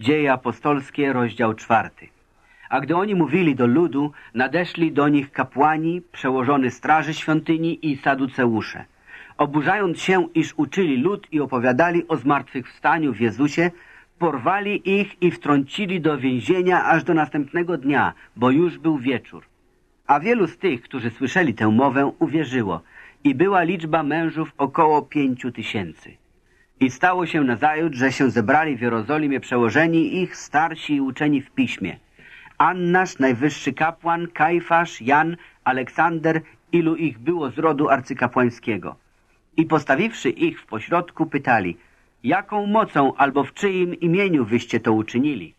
Dzieje apostolskie, rozdział czwarty. A gdy oni mówili do ludu, nadeszli do nich kapłani, przełożony straży świątyni i saduceusze. Oburzając się, iż uczyli lud i opowiadali o zmartwychwstaniu w Jezusie, porwali ich i wtrącili do więzienia aż do następnego dnia, bo już był wieczór. A wielu z tych, którzy słyszeli tę mowę, uwierzyło i była liczba mężów około pięciu tysięcy. I stało się nazajutrz, że się zebrali w Jerozolimie przełożeni ich starsi i uczeni w piśmie. Annasz, najwyższy kapłan, Kajfasz, Jan, Aleksander, ilu ich było z rodu arcykapłańskiego. I postawiwszy ich w pośrodku, pytali, jaką mocą albo w czyim imieniu wyście to uczynili?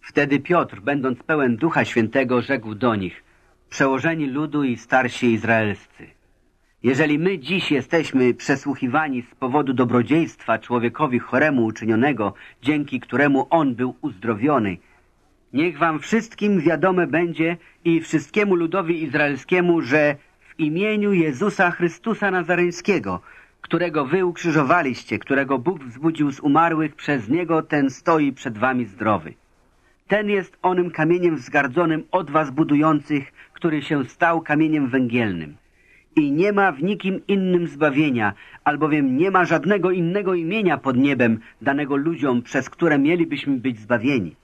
Wtedy Piotr, będąc pełen Ducha Świętego, rzekł do nich, przełożeni ludu i starsi izraelscy. Jeżeli my dziś jesteśmy przesłuchiwani z powodu dobrodziejstwa człowiekowi choremu uczynionego, dzięki któremu on był uzdrowiony, niech wam wszystkim wiadome będzie i wszystkiemu ludowi izraelskiemu, że w imieniu Jezusa Chrystusa Nazareńskiego, którego wy ukrzyżowaliście, którego Bóg wzbudził z umarłych, przez Niego ten stoi przed wami zdrowy. Ten jest onym kamieniem wzgardzonym od was budujących, który się stał kamieniem węgielnym. I nie ma w nikim innym zbawienia, albowiem nie ma żadnego innego imienia pod niebem danego ludziom, przez które mielibyśmy być zbawieni.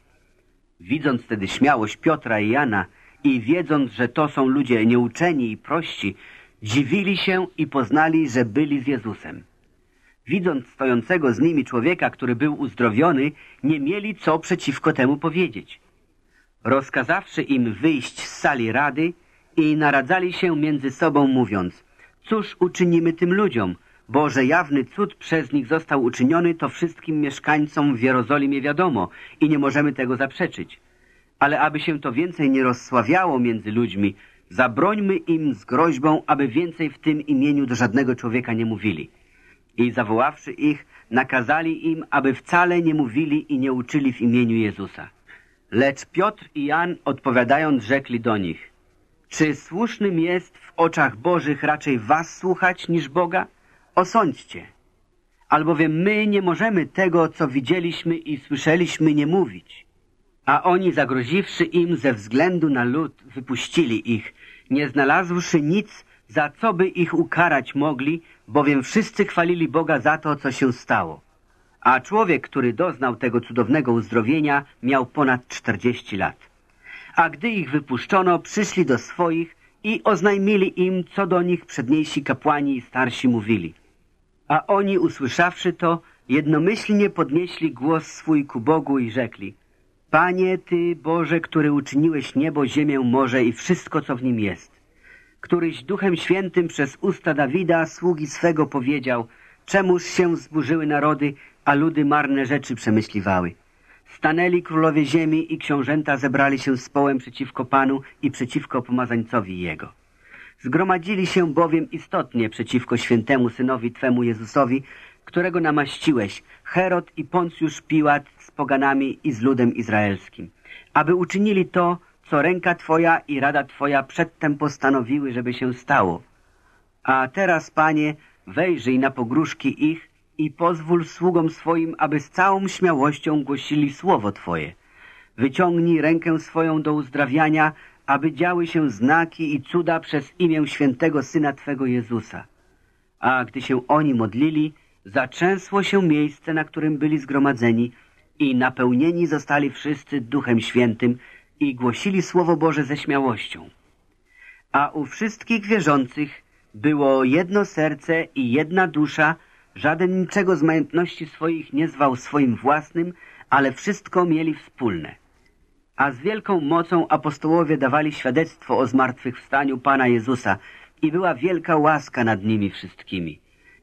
Widząc wtedy śmiałość Piotra i Jana i wiedząc, że to są ludzie nieuczeni i prości, dziwili się i poznali, że byli z Jezusem. Widząc stojącego z nimi człowieka, który był uzdrowiony, nie mieli co przeciwko temu powiedzieć. Rozkazawszy im wyjść z sali rady i naradzali się między sobą, mówiąc, cóż uczynimy tym ludziom, bo że jawny cud przez nich został uczyniony, to wszystkim mieszkańcom w Jerozolimie wiadomo i nie możemy tego zaprzeczyć. Ale aby się to więcej nie rozsławiało między ludźmi, zabrońmy im z groźbą, aby więcej w tym imieniu do żadnego człowieka nie mówili. I zawoławszy ich, nakazali im, aby wcale nie mówili i nie uczyli w imieniu Jezusa. Lecz Piotr i Jan odpowiadając rzekli do nich, czy słusznym jest w oczach Bożych raczej was słuchać niż Boga? Osądźcie. Albowiem my nie możemy tego, co widzieliśmy i słyszeliśmy, nie mówić. A oni, zagroziwszy im ze względu na lud, wypuścili ich, nie znalazłszy nic, za co by ich ukarać mogli, bowiem wszyscy chwalili Boga za to, co się stało. A człowiek, który doznał tego cudownego uzdrowienia, miał ponad czterdzieści lat. A gdy ich wypuszczono, przyszli do swoich i oznajmili im, co do nich przedniejsi kapłani i starsi mówili. A oni, usłyszawszy to, jednomyślnie podnieśli głos swój ku Bogu i rzekli Panie Ty, Boże, który uczyniłeś niebo, ziemię, morze i wszystko, co w nim jest, któryś Duchem Świętym przez usta Dawida, sługi swego, powiedział Czemuż się zburzyły narody, a ludy marne rzeczy przemyśliwały? Stanęli królowie ziemi i książęta zebrali się z połem przeciwko Panu i przeciwko pomazańcowi Jego. Zgromadzili się bowiem istotnie przeciwko świętemu Synowi Twemu Jezusowi, którego namaściłeś, Herod i Poncjusz Piłat z poganami i z ludem izraelskim, aby uczynili to, co ręka Twoja i rada Twoja przedtem postanowiły, żeby się stało. A teraz, Panie, wejrzyj na pogróżki ich i pozwól sługom swoim, aby z całą śmiałością głosili słowo Twoje. Wyciągnij rękę swoją do uzdrawiania, aby działy się znaki i cuda przez imię świętego Syna Twego Jezusa. A gdy się oni modlili, zatrzęsło się miejsce, na którym byli zgromadzeni i napełnieni zostali wszyscy Duchem Świętym i głosili Słowo Boże ze śmiałością. A u wszystkich wierzących było jedno serce i jedna dusza, żaden niczego z majątności swoich nie zwał swoim własnym, ale wszystko mieli wspólne. A z wielką mocą apostołowie dawali świadectwo o zmartwychwstaniu Pana Jezusa i była wielka łaska nad nimi wszystkimi.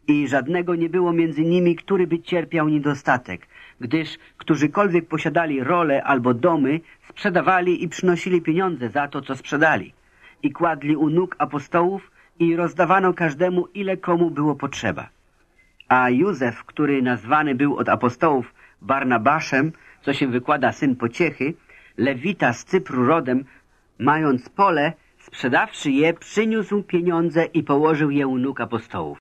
I żadnego nie było między nimi, który by cierpiał niedostatek, gdyż którzykolwiek posiadali role albo domy, sprzedawali i przynosili pieniądze za to, co sprzedali. I kładli u nóg apostołów i rozdawano każdemu, ile komu było potrzeba. A Józef, który nazwany był od apostołów Barnabaszem, co się wykłada syn pociechy, Lewita z Cypru rodem, mając pole, sprzedawszy je, przyniósł pieniądze i położył je u nóg apostołów.